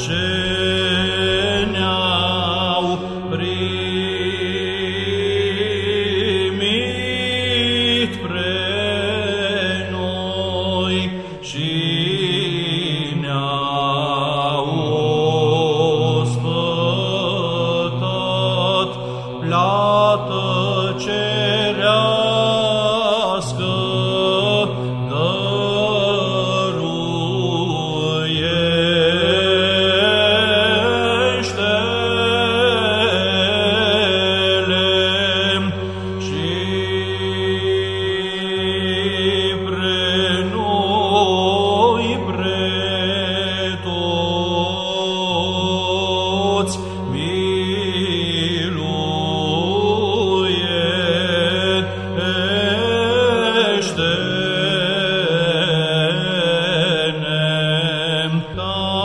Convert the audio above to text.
celor ca